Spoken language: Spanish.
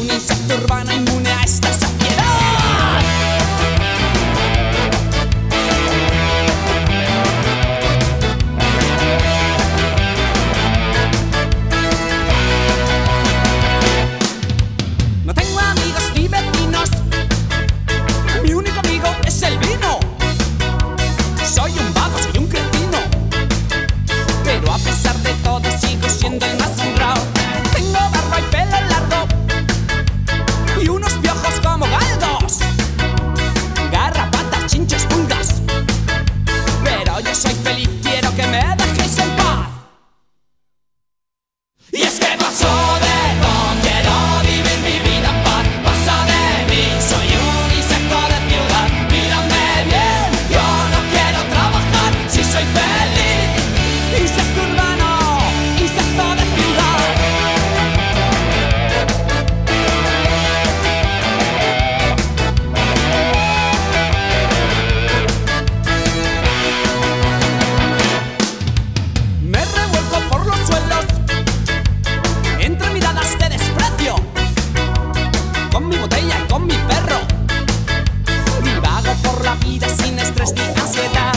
una infancia urbana inmune a esta saciedad. sofres de.